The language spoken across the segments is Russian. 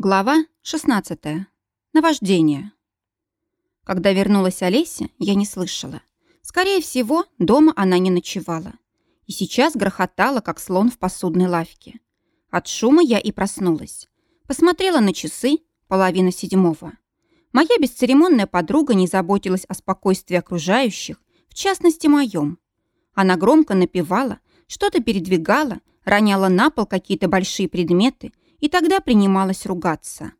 Глава 16. Наваждение. Когда вернулась Олеся, я не слышала. Скорее всего, дома она не ночевала. И сейчас грохотала, как слон в посудной лавке. От шума я и проснулась. Посмотрела на часы, половина седьмого. Моя бесцеремонная подруга не заботилась о спокойствии окружающих, в частности, моем. Она громко напевала, что-то передвигала, роняла на пол какие-то большие предметы и тогда принималась ругаться.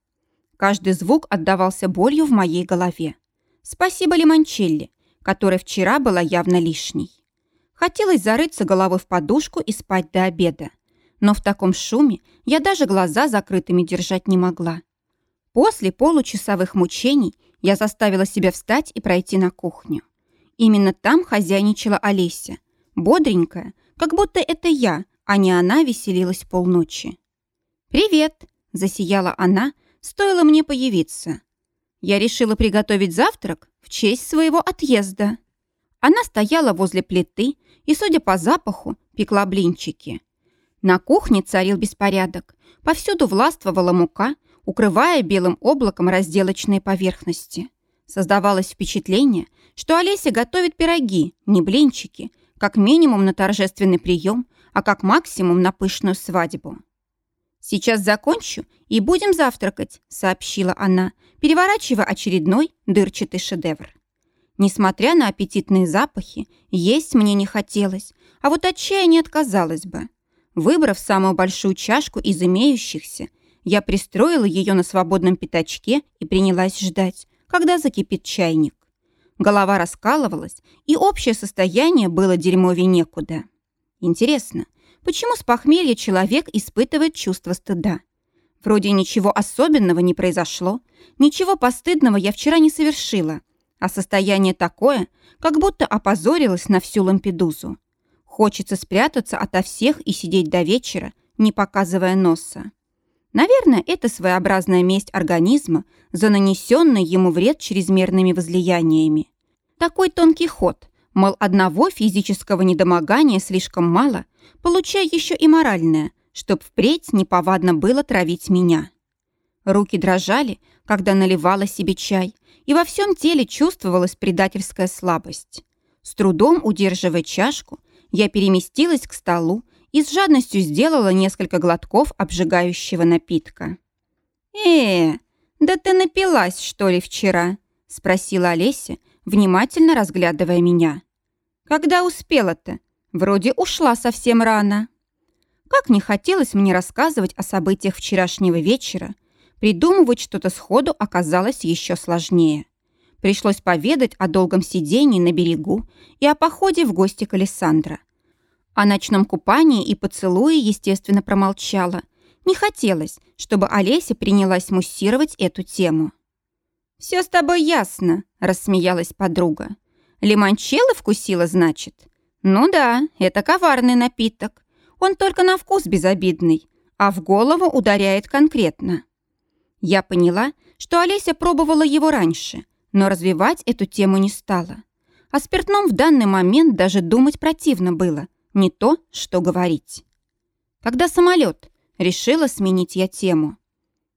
Каждый звук отдавался болью в моей голове. Спасибо Лимончелли, которая вчера была явно лишней. Хотелось зарыться головой в подушку и спать до обеда. Но в таком шуме я даже глаза закрытыми держать не могла. После получасовых мучений я заставила себя встать и пройти на кухню. Именно там хозяйничала Олеся, бодренькая, как будто это я, а не она веселилась полночи. «Привет!» – засияла она, стоило мне появиться. Я решила приготовить завтрак в честь своего отъезда. Она стояла возле плиты и, судя по запаху, пекла блинчики. На кухне царил беспорядок. Повсюду властвовала мука, укрывая белым облаком разделочные поверхности. Создавалось впечатление, что Олеся готовит пироги, не блинчики, как минимум на торжественный прием, а как максимум на пышную свадьбу. «Сейчас закончу и будем завтракать», — сообщила она, переворачивая очередной дырчатый шедевр. Несмотря на аппетитные запахи, есть мне не хотелось, а вот от чая не отказалась бы. Выбрав самую большую чашку из имеющихся, я пристроила ее на свободном пятачке и принялась ждать, когда закипит чайник. Голова раскалывалась, и общее состояние было дерьмове некуда. Интересно, почему с похмелья человек испытывает чувство стыда. Вроде ничего особенного не произошло, ничего постыдного я вчера не совершила, а состояние такое, как будто опозорилась на всю Лампедузу. Хочется спрятаться ото всех и сидеть до вечера, не показывая носа. Наверное, это своеобразная месть организма за нанесенный ему вред чрезмерными возлияниями. Такой тонкий ход, мол, одного физического недомогания слишком мало – получая еще и моральное, чтоб впредь неповадно было травить меня. Руки дрожали, когда наливала себе чай, и во всем теле чувствовалась предательская слабость. С трудом удерживая чашку, я переместилась к столу и с жадностью сделала несколько глотков обжигающего напитка. «Э, да ты напилась, что ли, вчера?» — спросила Олеся, внимательно разглядывая меня. «Когда успела-то? Вроде ушла совсем рано. Как не хотелось мне рассказывать о событиях вчерашнего вечера, придумывать что-то сходу оказалось еще сложнее. Пришлось поведать о долгом сидении на берегу и о походе в гости к Александра. О ночном купании и поцелуе, естественно, промолчала. Не хотелось, чтобы Олеся принялась муссировать эту тему. «Все с тобой ясно», — рассмеялась подруга. «Лимончелло вкусила, значит?» Ну да, это коварный напиток. Он только на вкус безобидный, а в голову ударяет конкретно. Я поняла, что Олеся пробовала его раньше, но развивать эту тему не стала. О спиртном в данный момент даже думать противно было, не то, что говорить. Когда самолет, решила сменить я тему.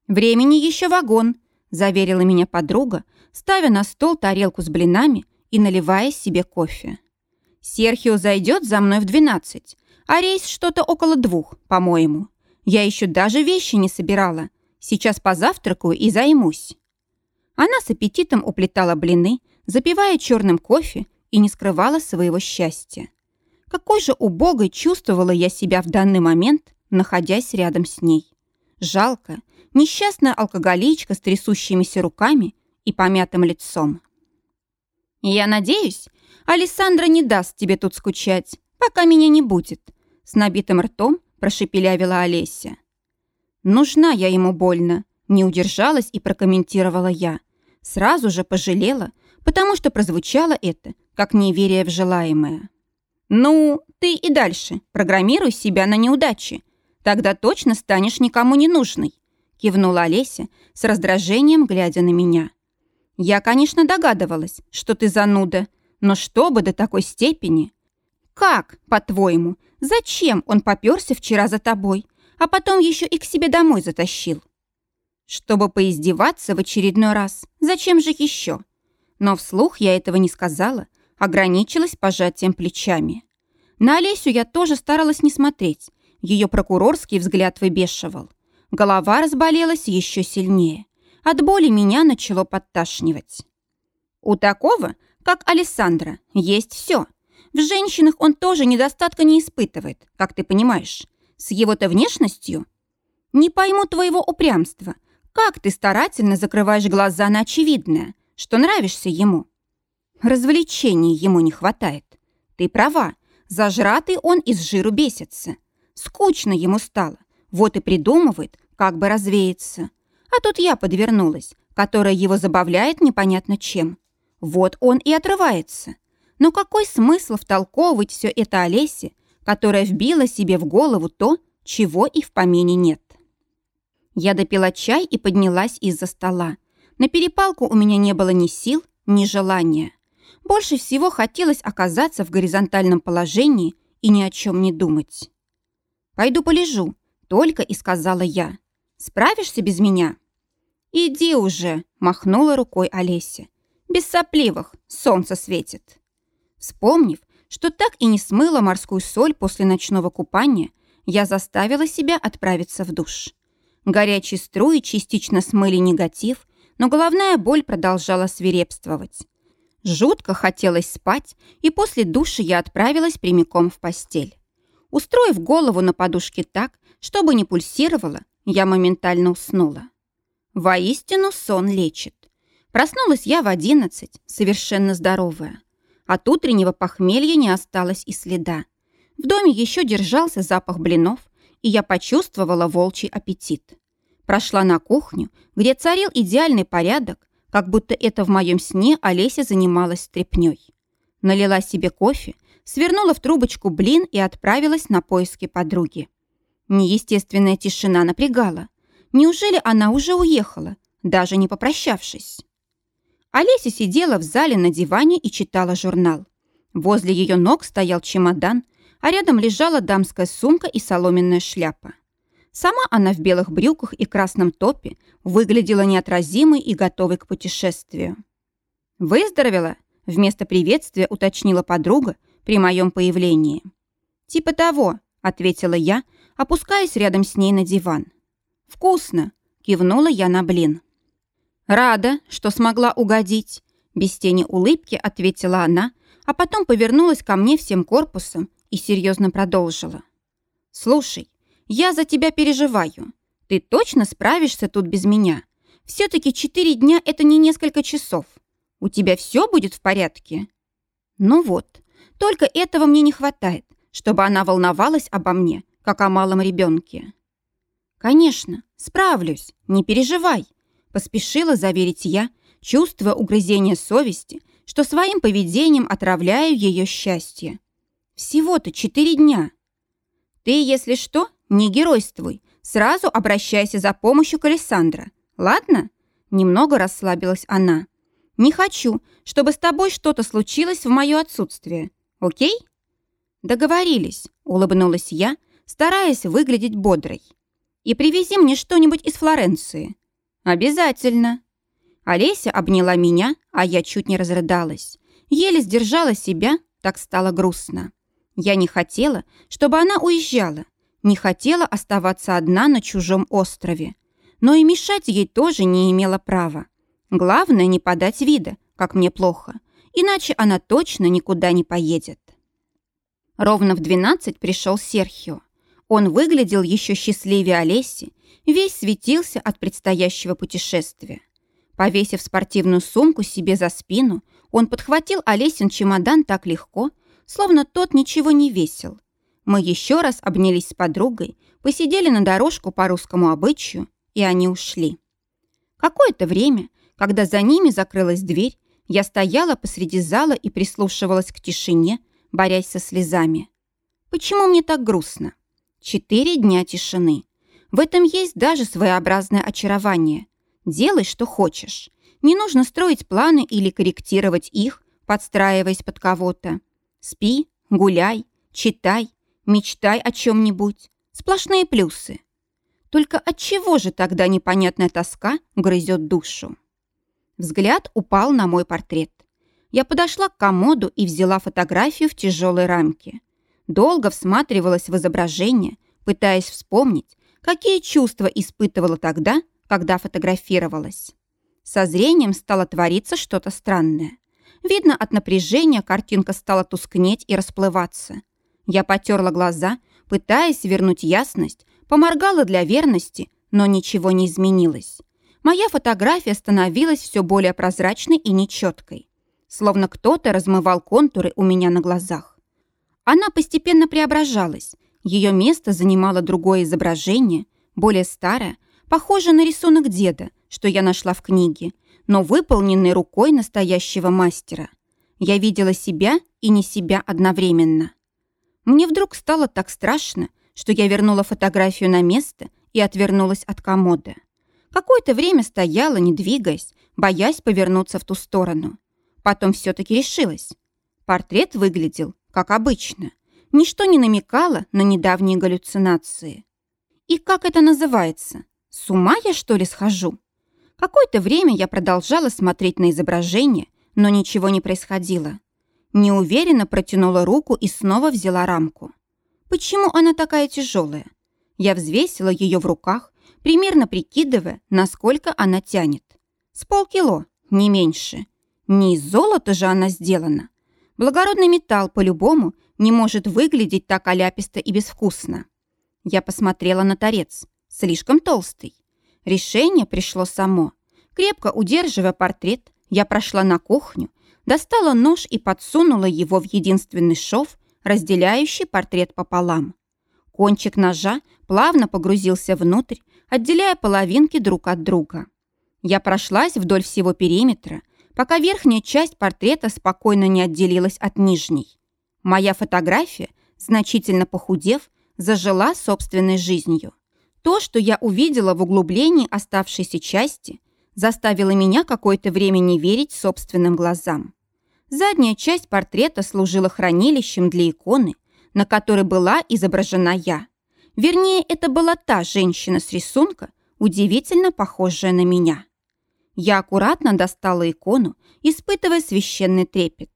«Времени еще вагон», – заверила меня подруга, ставя на стол тарелку с блинами и наливая себе кофе. Серхио зайдет за мной в 12, а рейс что-то около двух, по-моему. Я еще даже вещи не собирала. Сейчас позавтракаю и займусь». Она с аппетитом уплетала блины, запивая черным кофе и не скрывала своего счастья. Какой же убогой чувствовала я себя в данный момент, находясь рядом с ней. Жалко, несчастная алкоголичка с трясущимися руками и помятым лицом. «Я надеюсь, Александра не даст тебе тут скучать, пока меня не будет», с набитым ртом прошепелявила Олеся. «Нужна я ему больно», не удержалась и прокомментировала я. Сразу же пожалела, потому что прозвучало это, как неверие в желаемое. «Ну, ты и дальше программируй себя на неудачи. Тогда точно станешь никому не нужной», кивнула Олеся с раздражением, глядя на меня. «Я, конечно, догадывалась, что ты зануда, но чтобы до такой степени? Как, по-твоему, зачем он попёрся вчера за тобой, а потом еще и к себе домой затащил? Чтобы поиздеваться в очередной раз. Зачем же еще? Но вслух я этого не сказала, ограничилась пожатием плечами. На Олесю я тоже старалась не смотреть. Ее прокурорский взгляд выбешивал. Голова разболелась еще сильнее. От боли меня начало подташнивать. У такого, как Александра, есть все. В женщинах он тоже недостатка не испытывает, как ты понимаешь. С его-то внешностью. Не пойму твоего упрямства – как ты старательно закрываешь глаза на очевидное, что нравишься ему? Развлечений ему не хватает. Ты права, зажратый он из жиру бесится. Скучно ему стало, вот и придумывает, как бы развеяться. А тут я подвернулась, которая его забавляет непонятно чем. Вот он и отрывается. Но какой смысл втолковывать все это Олесе, которая вбила себе в голову то, чего и в помине нет? Я допила чай и поднялась из-за стола. На перепалку у меня не было ни сил, ни желания. Больше всего хотелось оказаться в горизонтальном положении и ни о чем не думать. «Пойду полежу», — только и сказала я. «Справишься без меня?» «Иди уже», — махнула рукой Олеся. «Без сопливых, солнце светит». Вспомнив, что так и не смыла морскую соль после ночного купания, я заставила себя отправиться в душ. Горячие струи частично смыли негатив, но головная боль продолжала свирепствовать. Жутко хотелось спать, и после души я отправилась прямиком в постель. Устроив голову на подушке так, чтобы не пульсировало, я моментально уснула. Воистину сон лечит. Проснулась я в одиннадцать, совершенно здоровая. От утреннего похмелья не осталось и следа. В доме еще держался запах блинов, и я почувствовала волчий аппетит. Прошла на кухню, где царил идеальный порядок, как будто это в моем сне Олеся занималась стряпнёй. Налила себе кофе, свернула в трубочку блин и отправилась на поиски подруги. Неестественная тишина напрягала. Неужели она уже уехала, даже не попрощавшись? Олеся сидела в зале на диване и читала журнал. Возле ее ног стоял чемодан, а рядом лежала дамская сумка и соломенная шляпа. Сама она в белых брюках и красном топе выглядела неотразимой и готовой к путешествию. «Выздоровела?» – вместо приветствия уточнила подруга при моем появлении. «Типа того», – ответила я, опускаясь рядом с ней на диван. «Вкусно!» – кивнула я на блин. «Рада, что смогла угодить», – без тени улыбки ответила она, а потом повернулась ко мне всем корпусом и серьезно продолжила. «Слушай, я за тебя переживаю. Ты точно справишься тут без меня? Все-таки четыре дня – это не несколько часов. У тебя все будет в порядке?» Ну вот, только этого мне не хватает, чтобы она волновалась обо мне, как о малом ребенке. «Конечно, справлюсь, не переживай», – поспешила заверить я, чувствуя угрызение совести, что своим поведением отравляю ее счастье. Всего-то четыре дня. Ты, если что, не геройствуй. Сразу обращайся за помощью к Александра. Ладно? Немного расслабилась она. Не хочу, чтобы с тобой что-то случилось в мое отсутствие. Окей? Договорились, улыбнулась я, стараясь выглядеть бодрой. И привези мне что-нибудь из Флоренции. Обязательно. Олеся обняла меня, а я чуть не разрыдалась. Еле сдержала себя, так стало грустно. Я не хотела, чтобы она уезжала, не хотела оставаться одна на чужом острове, но и мешать ей тоже не имела права. Главное не подать вида, как мне плохо, иначе она точно никуда не поедет. Ровно в 12 пришел Серхио. Он выглядел еще счастливее Олеси, весь светился от предстоящего путешествия. Повесив спортивную сумку себе за спину, он подхватил Олесин чемодан так легко, словно тот ничего не весил. Мы еще раз обнялись с подругой, посидели на дорожку по русскому обычаю, и они ушли. Какое-то время, когда за ними закрылась дверь, я стояла посреди зала и прислушивалась к тишине, борясь со слезами. Почему мне так грустно? Четыре дня тишины. В этом есть даже своеобразное очарование. Делай, что хочешь. Не нужно строить планы или корректировать их, подстраиваясь под кого-то. Спи, гуляй, читай, мечтай о чем-нибудь. Сплошные плюсы. Только от чего же тогда непонятная тоска грызет душу? Взгляд упал на мой портрет. Я подошла к комоду и взяла фотографию в тяжелой рамке. Долго всматривалась в изображение, пытаясь вспомнить, какие чувства испытывала тогда, когда фотографировалась. Со зрением стало твориться что-то странное. Видно, от напряжения картинка стала тускнеть и расплываться. Я потерла глаза, пытаясь вернуть ясность, поморгала для верности, но ничего не изменилось. Моя фотография становилась все более прозрачной и нечеткой. Словно кто-то размывал контуры у меня на глазах. Она постепенно преображалась. Ее место занимало другое изображение, более старое, похожее на рисунок деда, что я нашла в книге, но выполненный рукой настоящего мастера. Я видела себя и не себя одновременно. Мне вдруг стало так страшно, что я вернула фотографию на место и отвернулась от комода. Какое-то время стояла, не двигаясь, боясь повернуться в ту сторону. Потом все-таки решилась. Портрет выглядел, как обычно. Ничто не намекало на недавние галлюцинации. И как это называется? С ума я, что ли, схожу? Какое-то время я продолжала смотреть на изображение, но ничего не происходило. Неуверенно протянула руку и снова взяла рамку. Почему она такая тяжелая? Я взвесила ее в руках, примерно прикидывая, насколько она тянет. С полкило, не меньше. Не из золота же она сделана. Благородный металл по-любому не может выглядеть так оляписто и безвкусно. Я посмотрела на торец. Слишком толстый. Решение пришло само. Крепко удерживая портрет, я прошла на кухню, достала нож и подсунула его в единственный шов, разделяющий портрет пополам. Кончик ножа плавно погрузился внутрь, отделяя половинки друг от друга. Я прошлась вдоль всего периметра, пока верхняя часть портрета спокойно не отделилась от нижней. Моя фотография, значительно похудев, зажила собственной жизнью. То, что я увидела в углублении оставшейся части, заставило меня какое-то время не верить собственным глазам. Задняя часть портрета служила хранилищем для иконы, на которой была изображена я. Вернее, это была та женщина с рисунка, удивительно похожая на меня. Я аккуратно достала икону, испытывая священный трепет.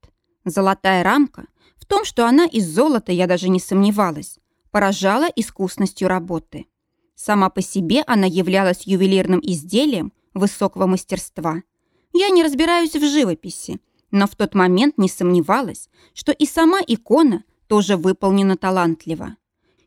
Золотая рамка, в том, что она из золота, я даже не сомневалась, поражала искусностью работы. Сама по себе она являлась ювелирным изделием высокого мастерства. Я не разбираюсь в живописи, но в тот момент не сомневалась, что и сама икона тоже выполнена талантливо.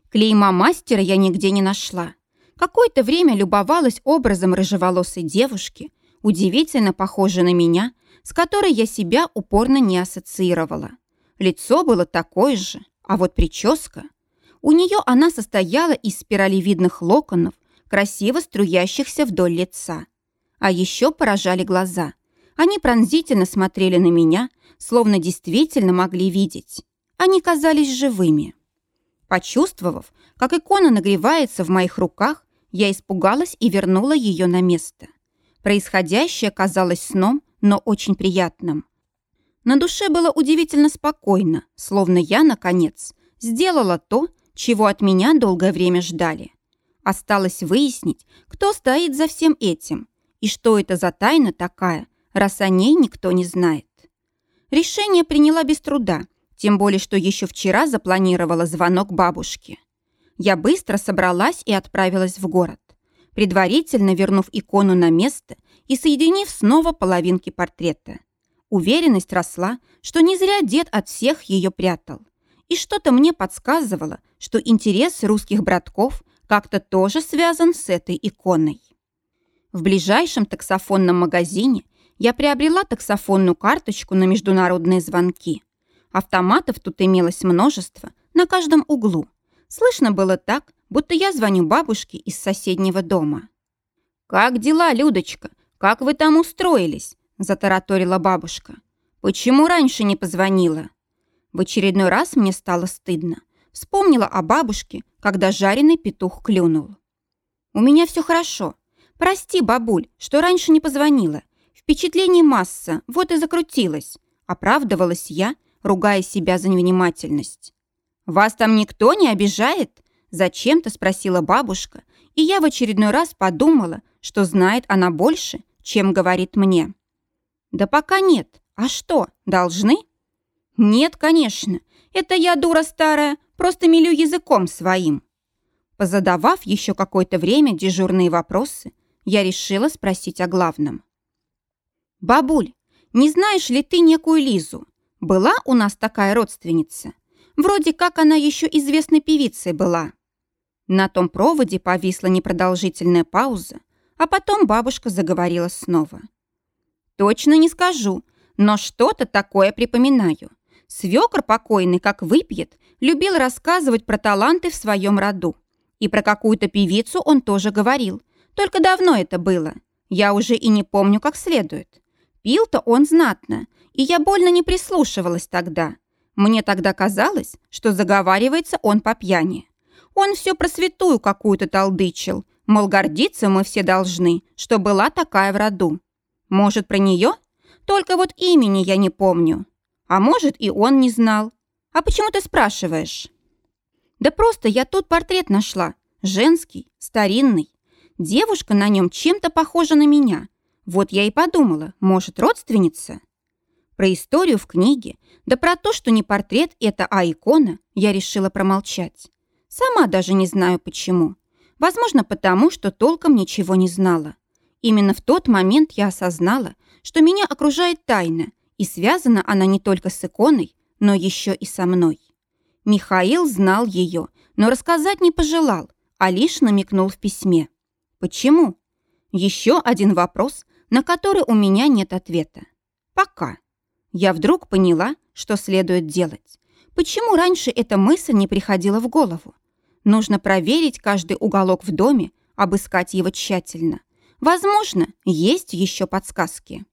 Клейма мастера я нигде не нашла. Какое-то время любовалась образом рыжеволосой девушки, удивительно похожей на меня, с которой я себя упорно не ассоциировала. Лицо было такое же, а вот прическа... У нее она состояла из спиралевидных локонов, красиво струящихся вдоль лица. А еще поражали глаза. Они пронзительно смотрели на меня, словно действительно могли видеть. Они казались живыми. Почувствовав, как икона нагревается в моих руках, я испугалась и вернула ее на место. Происходящее казалось сном, но очень приятным. На душе было удивительно спокойно, словно я, наконец, сделала то, чего от меня долгое время ждали. Осталось выяснить, кто стоит за всем этим и что это за тайна такая, раз о ней никто не знает. Решение приняла без труда, тем более, что еще вчера запланировала звонок бабушке. Я быстро собралась и отправилась в город, предварительно вернув икону на место и соединив снова половинки портрета. Уверенность росла, что не зря дед от всех ее прятал. И что-то мне подсказывало, что интерес русских братков как-то тоже связан с этой иконой. В ближайшем таксофонном магазине я приобрела таксофонную карточку на международные звонки. Автоматов тут имелось множество, на каждом углу. Слышно было так, будто я звоню бабушке из соседнего дома. «Как дела, Людочка? Как вы там устроились?» – затараторила бабушка. «Почему раньше не позвонила?» В очередной раз мне стало стыдно. Вспомнила о бабушке, когда жареный петух клюнул. «У меня все хорошо. Прости, бабуль, что раньше не позвонила. Впечатлений масса, вот и закрутилась». Оправдывалась я, ругая себя за невнимательность. «Вас там никто не обижает?» Зачем-то спросила бабушка и я в очередной раз подумала, что знает она больше, чем говорит мне. Да пока нет. А что, должны? Нет, конечно. Это я, дура старая, просто мелю языком своим. Позадавав еще какое-то время дежурные вопросы, я решила спросить о главном. «Бабуль, не знаешь ли ты некую Лизу? Была у нас такая родственница? Вроде как она еще известной певицей была». На том проводе повисла непродолжительная пауза, а потом бабушка заговорила снова. «Точно не скажу, но что-то такое припоминаю. Свекр покойный, как выпьет, любил рассказывать про таланты в своем роду. И про какую-то певицу он тоже говорил. Только давно это было. Я уже и не помню как следует. Пил-то он знатно, и я больно не прислушивалась тогда. Мне тогда казалось, что заговаривается он по пьяни. Он все про святую какую-то толдычил, мол, гордиться мы все должны, что была такая в роду. Может, про нее? Только вот имени я не помню. А может, и он не знал. А почему ты спрашиваешь? Да просто я тут портрет нашла. Женский, старинный. Девушка на нем чем-то похожа на меня. Вот я и подумала, может, родственница? Про историю в книге, да про то, что не портрет это, а икона, я решила промолчать. Сама даже не знаю почему. Возможно, потому, что толком ничего не знала. Именно в тот момент я осознала, что меня окружает тайна, и связана она не только с иконой, но еще и со мной. Михаил знал ее, но рассказать не пожелал, а лишь намекнул в письме. Почему? Еще один вопрос, на который у меня нет ответа. Пока. Я вдруг поняла, что следует делать. Почему раньше эта мысль не приходила в голову? Нужно проверить каждый уголок в доме, обыскать его тщательно. Возможно, есть еще подсказки.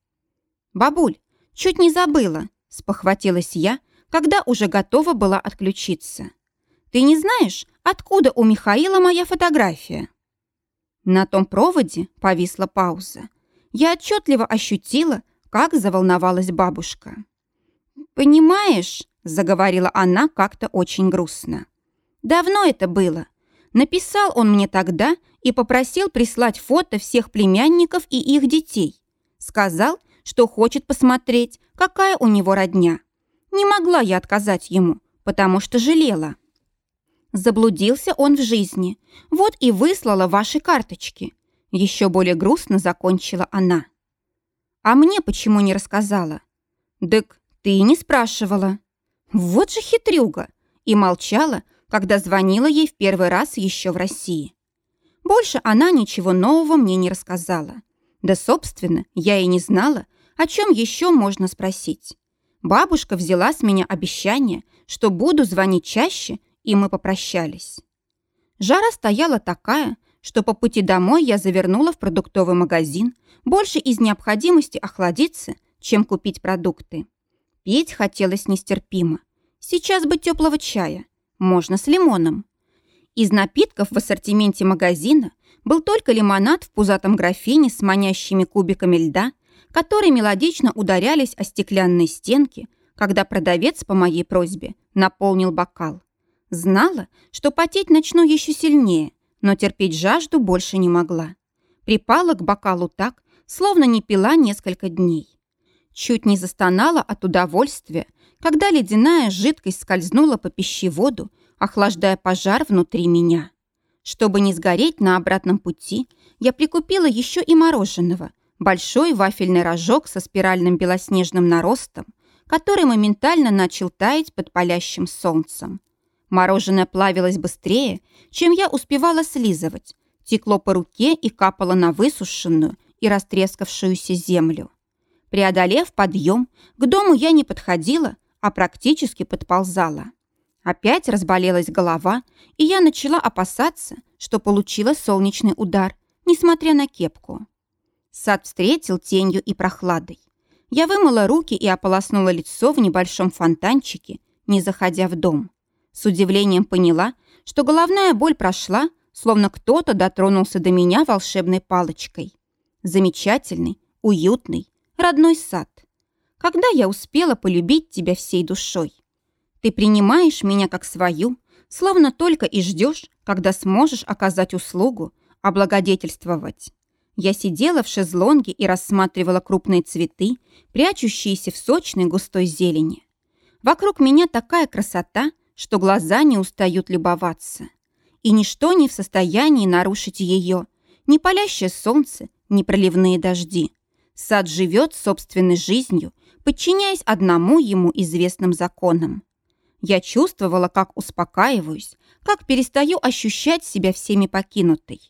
«Бабуль, чуть не забыла», – спохватилась я, когда уже готова была отключиться. «Ты не знаешь, откуда у Михаила моя фотография?» На том проводе повисла пауза. Я отчетливо ощутила, как заволновалась бабушка. «Понимаешь», – заговорила она как-то очень грустно. «Давно это было. Написал он мне тогда и попросил прислать фото всех племянников и их детей. Сказал, что хочет посмотреть, какая у него родня. Не могла я отказать ему, потому что жалела. Заблудился он в жизни. Вот и выслала ваши карточки. Еще более грустно закончила она. А мне почему не рассказала? Дык, ты не спрашивала. Вот же хитрюга. И молчала, когда звонила ей в первый раз еще в России. Больше она ничего нового мне не рассказала. Да, собственно, я и не знала, о чем еще можно спросить. Бабушка взяла с меня обещание, что буду звонить чаще, и мы попрощались. Жара стояла такая, что по пути домой я завернула в продуктовый магазин больше из необходимости охладиться, чем купить продукты. Пить хотелось нестерпимо. Сейчас бы теплого чая. Можно с лимоном. Из напитков в ассортименте магазина был только лимонад в пузатом графине с манящими кубиками льда которые мелодично ударялись о стеклянные стенки, когда продавец по моей просьбе наполнил бокал. Знала, что потеть начну еще сильнее, но терпеть жажду больше не могла. Припала к бокалу так, словно не пила несколько дней. Чуть не застонала от удовольствия, когда ледяная жидкость скользнула по пищеводу, охлаждая пожар внутри меня. Чтобы не сгореть на обратном пути, я прикупила еще и мороженого, большой вафельный рожок со спиральным белоснежным наростом, который моментально начал таять под палящим солнцем. Мороженое плавилось быстрее, чем я успевала слизывать, текло по руке и капало на высушенную и растрескавшуюся землю. Преодолев подъем, к дому я не подходила, а практически подползала. Опять разболелась голова, и я начала опасаться, что получила солнечный удар, несмотря на кепку. Сад встретил тенью и прохладой. Я вымыла руки и ополоснула лицо в небольшом фонтанчике, не заходя в дом. С удивлением поняла, что головная боль прошла, словно кто-то дотронулся до меня волшебной палочкой. Замечательный, уютный, родной сад. Когда я успела полюбить тебя всей душой? Ты принимаешь меня как свою, словно только и ждешь, когда сможешь оказать услугу, облагодетельствовать. Я сидела в шезлонге и рассматривала крупные цветы, прячущиеся в сочной густой зелени. Вокруг меня такая красота, что глаза не устают любоваться. И ничто не в состоянии нарушить ее. Ни палящее солнце, ни проливные дожди. Сад живет собственной жизнью, подчиняясь одному ему известным законам. Я чувствовала, как успокаиваюсь, как перестаю ощущать себя всеми покинутой.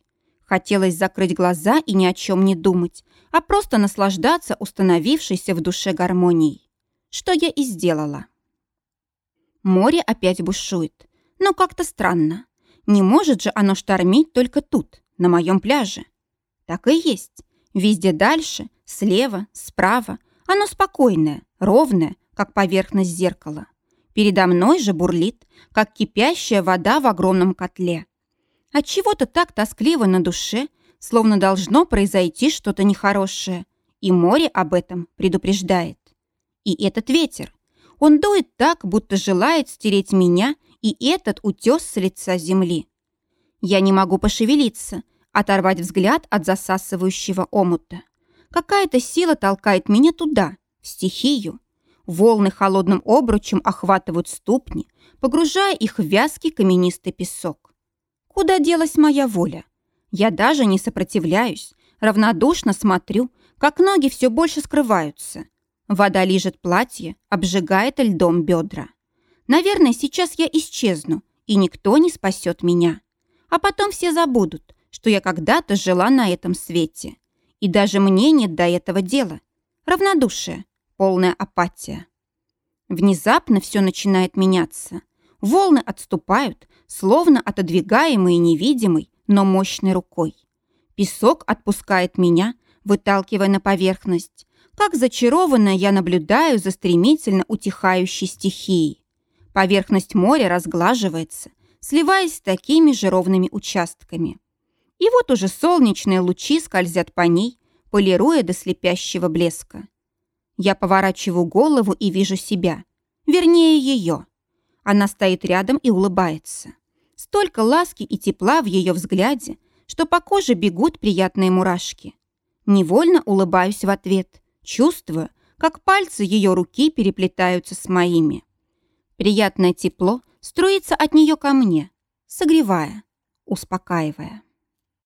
Хотелось закрыть глаза и ни о чем не думать, а просто наслаждаться установившейся в душе гармонией. Что я и сделала. Море опять бушует, но как-то странно. Не может же оно штормить только тут, на моем пляже. Так и есть. Везде дальше, слева, справа, оно спокойное, ровное, как поверхность зеркала. Передо мной же бурлит, как кипящая вода в огромном котле. От чего то так тоскливо на душе, словно должно произойти что-то нехорошее, и море об этом предупреждает. И этот ветер. Он дует так, будто желает стереть меня и этот утес с лица земли. Я не могу пошевелиться, оторвать взгляд от засасывающего омута. Какая-то сила толкает меня туда, в стихию. Волны холодным обручем охватывают ступни, погружая их в вязкий каменистый песок. Куда делась моя воля? Я даже не сопротивляюсь, равнодушно смотрю, как ноги все больше скрываются. Вода лижет платье, обжигает льдом бедра. Наверное, сейчас я исчезну, и никто не спасет меня. А потом все забудут, что я когда-то жила на этом свете. И даже мне нет до этого дела. Равнодушие, полная апатия. Внезапно все начинает меняться. Волны отступают, словно отодвигаемые невидимой, но мощной рукой. Песок отпускает меня, выталкивая на поверхность. Как зачарованная я наблюдаю за стремительно утихающей стихией. Поверхность моря разглаживается, сливаясь с такими же ровными участками. И вот уже солнечные лучи скользят по ней, полируя до слепящего блеска. Я поворачиваю голову и вижу себя, вернее ее. Она стоит рядом и улыбается. Столько ласки и тепла в ее взгляде, что по коже бегут приятные мурашки. Невольно улыбаюсь в ответ, чувствуя, как пальцы ее руки переплетаются с моими. Приятное тепло струится от нее ко мне, согревая, успокаивая.